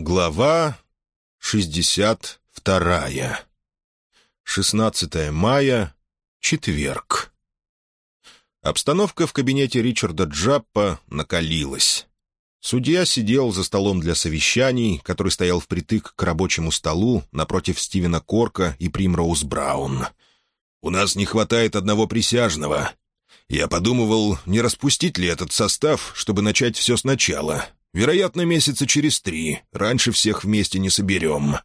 Глава 62. 16 мая. Четверг. Обстановка в кабинете Ричарда Джаппа накалилась. Судья сидел за столом для совещаний, который стоял впритык к рабочему столу напротив Стивена Корка и Примроуз Браун. «У нас не хватает одного присяжного. Я подумывал, не распустить ли этот состав, чтобы начать все сначала, Вероятно, месяца через три. Раньше всех вместе не соберем.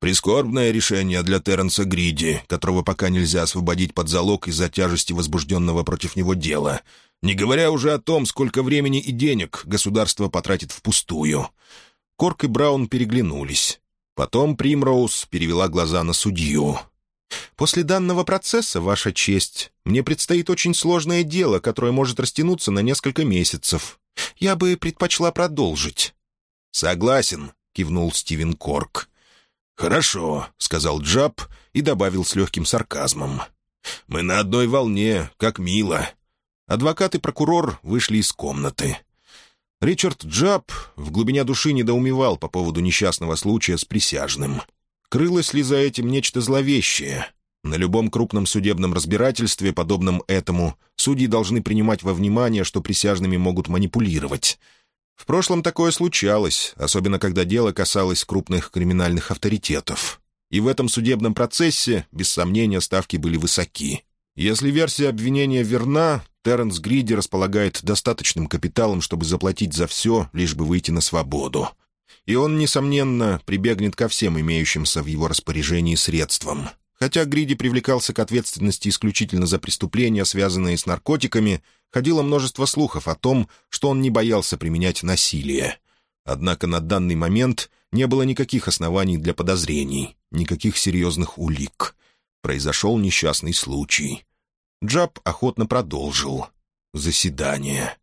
Прискорбное решение для Терренса Гриди, которого пока нельзя освободить под залог из-за тяжести возбужденного против него дела. Не говоря уже о том, сколько времени и денег государство потратит впустую. Корк и Браун переглянулись. Потом Примроуз перевела глаза на судью. «После данного процесса, Ваша честь, мне предстоит очень сложное дело, которое может растянуться на несколько месяцев. Я бы предпочла продолжить». «Согласен», — кивнул Стивен Корк. «Хорошо», — сказал Джаб и добавил с легким сарказмом. «Мы на одной волне, как мило». Адвокат и прокурор вышли из комнаты. Ричард Джаб в глубине души недоумевал по поводу несчастного случая с присяжным. Крылось ли за этим нечто зловещее? На любом крупном судебном разбирательстве, подобном этому, судьи должны принимать во внимание, что присяжными могут манипулировать. В прошлом такое случалось, особенно когда дело касалось крупных криминальных авторитетов. И в этом судебном процессе, без сомнения, ставки были высоки. Если версия обвинения верна, Терренс Гриди располагает достаточным капиталом, чтобы заплатить за все, лишь бы выйти на свободу. И он, несомненно, прибегнет ко всем имеющимся в его распоряжении средствам. Хотя Гриди привлекался к ответственности исключительно за преступления, связанные с наркотиками, ходило множество слухов о том, что он не боялся применять насилие. Однако на данный момент не было никаких оснований для подозрений, никаких серьезных улик. Произошел несчастный случай. Джаб охотно продолжил. Заседание.